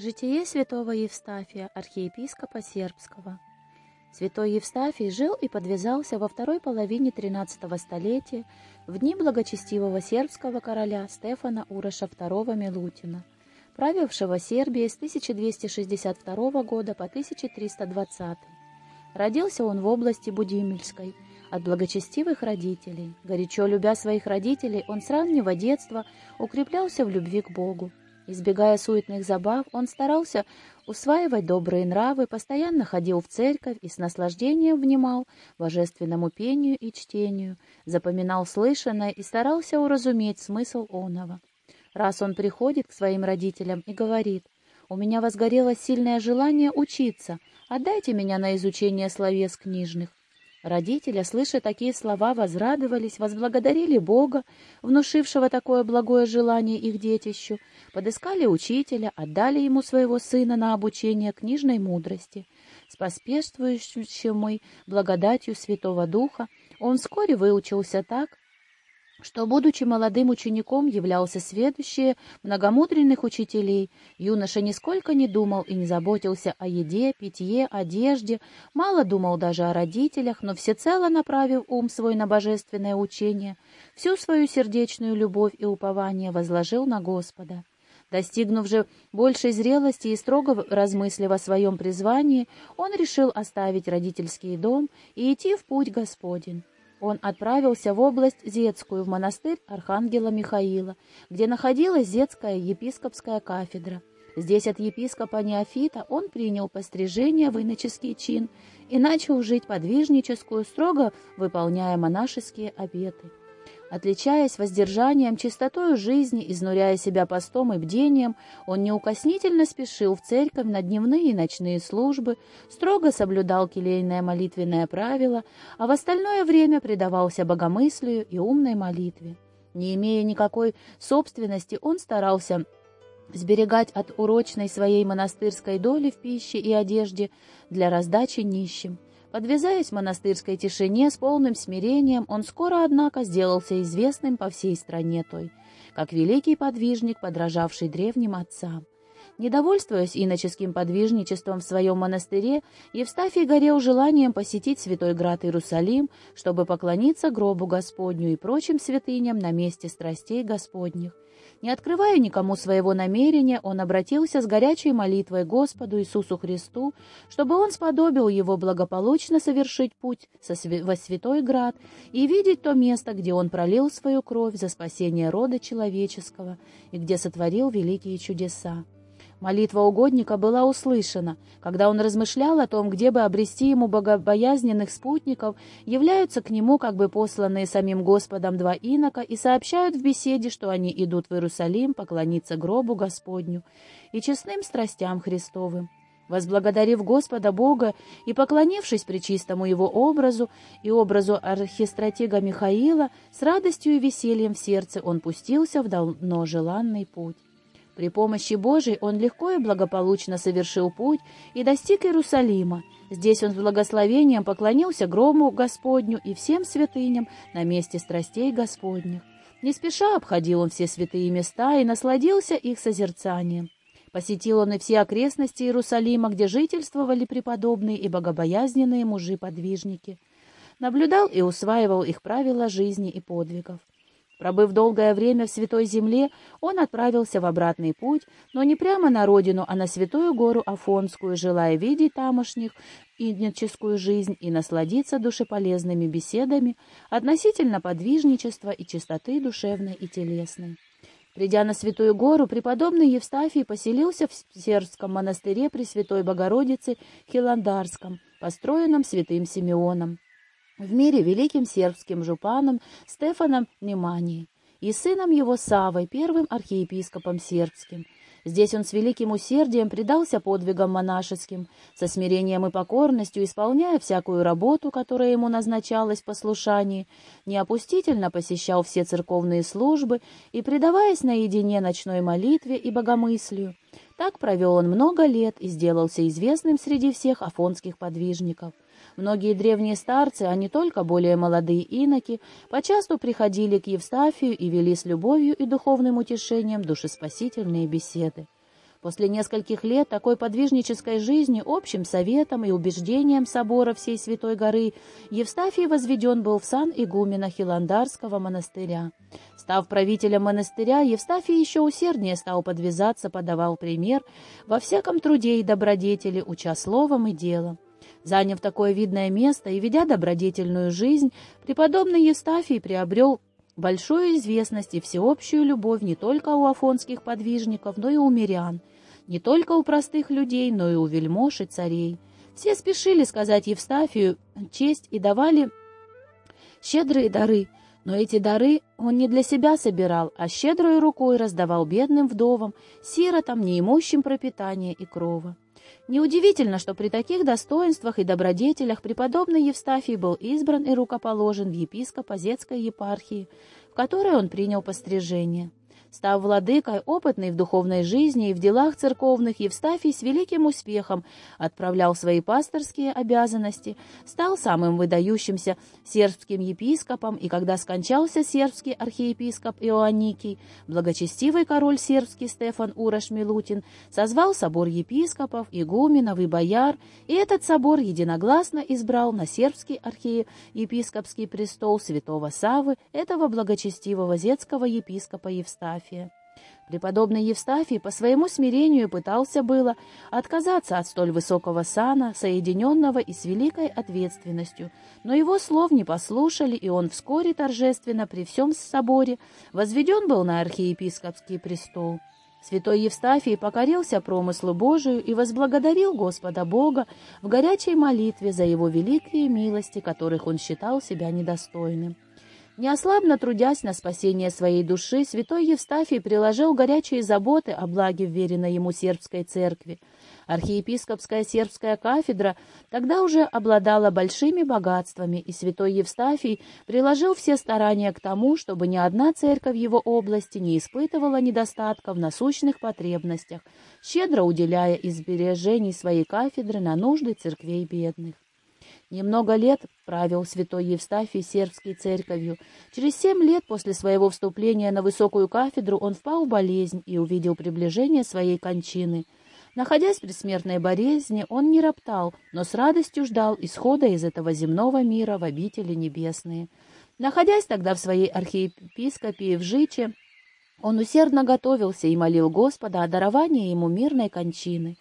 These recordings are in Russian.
Житие святого Евстафия, архиепископа Сербского. Святой Евстафий жил и подвязался во второй половине XIII столетия в дни благочестивого сербского короля Стефана Уроша II Милутина, правившего Сербией с 1262 года по 1320. Родился он в области Будимельской от благочестивых родителей. Горячо любя своих родителей, он с раннего детства укреплялся в любви к Богу. Избегая суетных забав, он старался усваивать добрые нравы, постоянно ходил в церковь и с наслаждением внимал божественному пению и чтению, запоминал слышанное и старался уразуметь смысл оного. Раз он приходит к своим родителям и говорит, «У меня возгорелось сильное желание учиться, отдайте меня на изучение словес книжных», Родители, слыша такие слова, возрадовались, возблагодарили Бога, внушившего такое благое желание их детищу, подыскали учителя, отдали ему своего сына на обучение книжной мудрости. С поспешствующей благодатью Святого Духа он вскоре выучился так, что, будучи молодым учеником, являлся сведущее многомудренных учителей. Юноша нисколько не думал и не заботился о еде, питье, одежде, мало думал даже о родителях, но всецело направив ум свой на божественное учение, всю свою сердечную любовь и упование возложил на Господа. Достигнув же большей зрелости и строго размыслив о своем призвании, он решил оставить родительский дом и идти в путь Господень он отправился в область Зетскую, в монастырь Архангела Михаила, где находилась Зетская епископская кафедра. Здесь от епископа Неофита он принял пострижение в иноческий чин и начал жить подвижническую, строго выполняя монашеские обеты. Отличаясь воздержанием, чистотою жизни, изнуряя себя постом и бдением, он неукоснительно спешил в церковь на дневные и ночные службы, строго соблюдал келейное молитвенное правило, а в остальное время предавался богомыслию и умной молитве. Не имея никакой собственности, он старался сберегать от урочной своей монастырской доли в пище и одежде для раздачи нищим. Подвязаясь монастырской тишине с полным смирением, он скоро, однако, сделался известным по всей стране той, как великий подвижник, подражавший древним отцам. Недовольствуясь иноческим подвижничеством в своем монастыре, Евстафий горел желанием посетить святой град Иерусалим, чтобы поклониться гробу Господню и прочим святыням на месте страстей Господних. Не открывая никому своего намерения, он обратился с горячей молитвой Господу Иисусу Христу, чтобы он сподобил его благополучно совершить путь во Святой Град и видеть то место, где он пролил свою кровь за спасение рода человеческого и где сотворил великие чудеса. Молитва угодника была услышана. Когда он размышлял о том, где бы обрести ему богобоязненных спутников, являются к нему как бы посланные самим Господом два инока и сообщают в беседе, что они идут в Иерусалим поклониться гробу Господню и честным страстям Христовым. Возблагодарив Господа Бога и поклонившись причистому его образу и образу архистратега Михаила, с радостью и весельем в сердце он пустился в давно желанный путь. При помощи Божией он легко и благополучно совершил путь и достиг Иерусалима. Здесь он с благословением поклонился грому Господню и всем святыням на месте страстей Господних. Не спеша обходил он все святые места и насладился их созерцанием. Посетил он и все окрестности Иерусалима, где жительствовали преподобные и богобоязненные мужи-подвижники. Наблюдал и усваивал их правила жизни и подвигов. Пробыв долгое время в Святой Земле, он отправился в обратный путь, но не прямо на родину, а на Святую Гору Афонскую, желая видеть тамошних иноческую жизнь и насладиться душеполезными беседами относительно подвижничества и чистоты душевной и телесной. Придя на Святую Гору, преподобный Евстафий поселился в Сербском монастыре Пресвятой Богородицы Хиландарском, построенном святым Симеоном в мире великим сербским жупаном Стефаном Неманией и сыном его Савой, первым архиепископом сербским. Здесь он с великим усердием предался подвигам монашеским, со смирением и покорностью исполняя всякую работу, которая ему назначалась в послушании, неопустительно посещал все церковные службы и, предаваясь наедине ночной молитве и богомыслию, так провел он много лет и сделался известным среди всех афонских подвижников. Многие древние старцы, а не только более молодые иноки, почасту приходили к Евстафию и вели с любовью и духовным утешением душеспасительные беседы. После нескольких лет такой подвижнической жизни общим советом и убеждением собора всей Святой горы Евстафий возведен был в сан игумена Хиландарского монастыря. Став правителем монастыря, Евстафий еще усерднее стал подвязаться, подавал пример во всяком труде и добродетели, уча словом и делом. Заняв такое видное место и ведя добродетельную жизнь, преподобный Евстафий приобрел большую известность и всеобщую любовь не только у афонских подвижников, но и у мирян, не только у простых людей, но и у вельмож и царей. Все спешили сказать Евстафию честь и давали щедрые дары, но эти дары он не для себя собирал, а щедрой рукой раздавал бедным вдовам, сиротам, неимущим пропитания и крова. Неудивительно, что при таких достоинствах и добродетелях преподобный Евстафий был избран и рукоположен в епископ Озетской епархии, в которой он принял пострижение. Став владыкой, опытный в духовной жизни и в делах церковных, Евстафий с великим успехом отправлял свои пасторские обязанности, стал самым выдающимся сербским епископом, и когда скончался сербский архиепископ Иоанникий, благочестивый король сербский Стефан Ураш Милутин созвал собор епископов, игуменов и бояр, и этот собор единогласно избрал на сербский архиепископский престол святого Савы, этого благочестивого зетского епископа Евстафия. Евстафия. Преподобный Евстафий по своему смирению пытался было отказаться от столь высокого сана, соединенного и с великой ответственностью, но его слов не послушали, и он вскоре торжественно при всем соборе возведен был на архиепископский престол. Святой Евстафий покорился промыслу Божию и возблагодарил Господа Бога в горячей молитве за его великие милости, которых он считал себя недостойным. Неослабно трудясь на спасение своей души, святой Евстафий приложил горячие заботы о благе вверенной ему сербской церкви. Архиепископская сербская кафедра тогда уже обладала большими богатствами, и святой Евстафий приложил все старания к тому, чтобы ни одна церковь его области не испытывала недостатков в насущных потребностях, щедро уделяя избережений своей кафедры на нужды церквей бедных. Немного лет правил святой Евстафий сербской церковью. Через семь лет после своего вступления на высокую кафедру он впал в болезнь и увидел приближение своей кончины. Находясь при смертной болезни, он не роптал, но с радостью ждал исхода из этого земного мира в обители небесные. Находясь тогда в своей архиепископии в Жиче, он усердно готовился и молил Господа о даровании ему мирной кончины.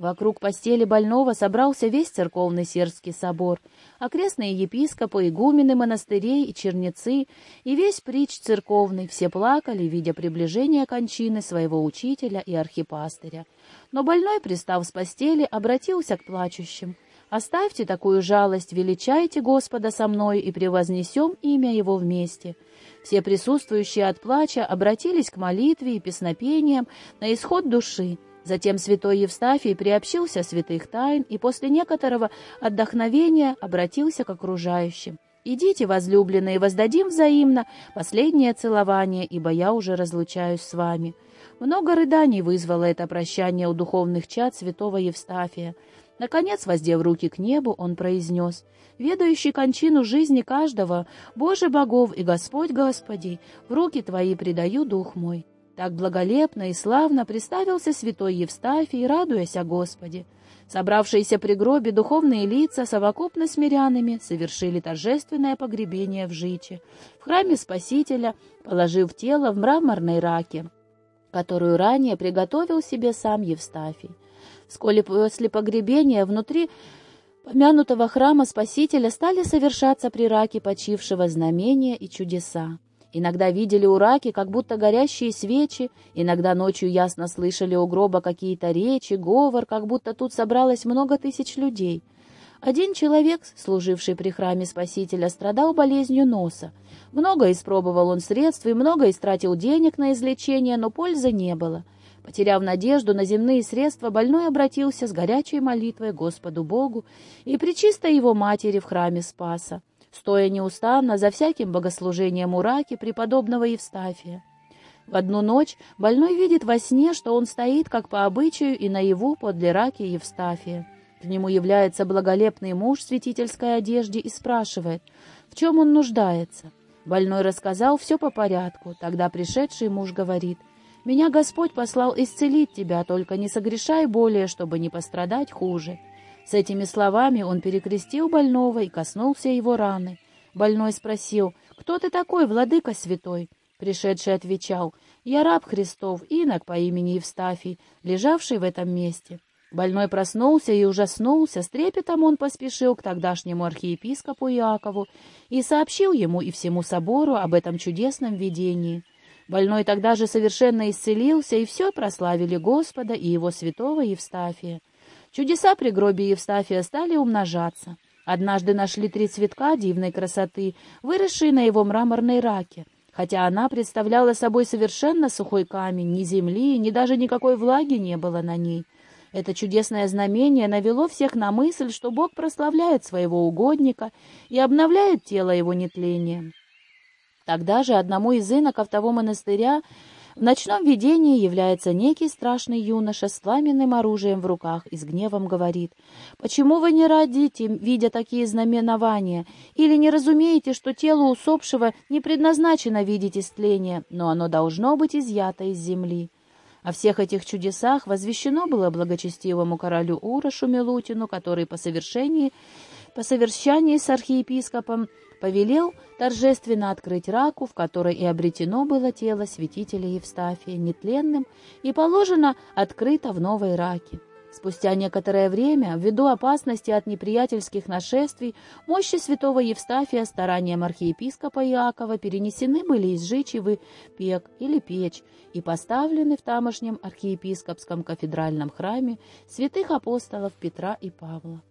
Вокруг постели больного собрался весь церковный сербский собор, окрестные епископы, игумены монастырей и черницы, и весь притч церковный, все плакали, видя приближение кончины своего учителя и архипастыря. Но больной, пристав с постели, обратился к плачущим. «Оставьте такую жалость, величайте Господа со мной и превознесем имя Его вместе». Все присутствующие от плача обратились к молитве и песнопениям на исход души, Затем святой Евстафий приобщился святых тайн и после некоторого отдохновения обратился к окружающим. «Идите, возлюбленные, воздадим взаимно последнее целование, ибо я уже разлучаюсь с вами». Много рыданий вызвало это прощание у духовных чад святого Евстафия. Наконец, воздев руки к небу, он произнес, «Ведающий кончину жизни каждого, Боже богов и Господь Господи, в руки Твои предаю дух мой». Так благолепно и славно представился святой Евстафий, радуясь о Господе. Собравшиеся при гробе духовные лица совокупно с мирянами совершили торжественное погребение в Жиче, в храме Спасителя, положив тело в мраморной раке, которую ранее приготовил себе сам Евстафий. Вскоре после погребения внутри помянутого храма Спасителя стали совершаться при раке почившего знамения и чудеса. Иногда видели у раки, как будто горящие свечи, иногда ночью ясно слышали у гроба какие-то речи, говор, как будто тут собралось много тысяч людей. Один человек, служивший при храме Спасителя, страдал болезнью носа. Много испробовал он средств и много истратил денег на излечение, но пользы не было. Потеряв надежду на земные средства, больной обратился с горячей молитвой Господу Богу и причистой его матери в храме Спаса стоя неустанно за всяким богослужением у раки преподобного Евстафия. В одну ночь больной видит во сне, что он стоит, как по обычаю, и наяву подле раки Евстафия. К нему является благолепный муж в святительской одежде и спрашивает, в чем он нуждается. Больной рассказал все по порядку. Тогда пришедший муж говорит, Меня Господь послал исцелить тебя, только не согрешай более, чтобы не пострадать хуже». С этими словами он перекрестил больного и коснулся его раны. Больной спросил, «Кто ты такой, владыка святой?» Пришедший отвечал, «Я раб Христов, инок по имени Евстафий, лежавший в этом месте». Больной проснулся и ужаснулся, с трепетом он поспешил к тогдашнему архиепископу Иакову и сообщил ему и всему собору об этом чудесном видении. Больной тогда же совершенно исцелился, и все прославили Господа и его святого Евстафия. Чудеса при гробе Евстафия стали умножаться. Однажды нашли три цветка дивной красоты, выросшие на его мраморной раке. Хотя она представляла собой совершенно сухой камень, ни земли, ни даже никакой влаги не было на ней. Это чудесное знамение навело всех на мысль, что Бог прославляет своего угодника и обновляет тело его нетлением. Тогда же одному из иноков того монастыря в ночном видении является некий страшный юноша с пламенным оружием в руках и с гневом говорит, «Почему вы не родите, видя такие знаменования, или не разумеете, что телу усопшего не предназначено видеть истление, но оно должно быть изъято из земли?» О всех этих чудесах возвещено было благочестивому королю Урошу Милутину, который по совершении, по совершении с архиепископом повелел торжественно открыть раку, в которой и обретено было тело святителя Евстафия нетленным, и положено открыто в новой раке. Спустя некоторое время, ввиду опасности от неприятельских нашествий, мощи святого Евстафия старанием архиепископа Иакова перенесены были из Жичи в Пек или Печь и поставлены в тамошнем архиепископском кафедральном храме святых апостолов Петра и Павла.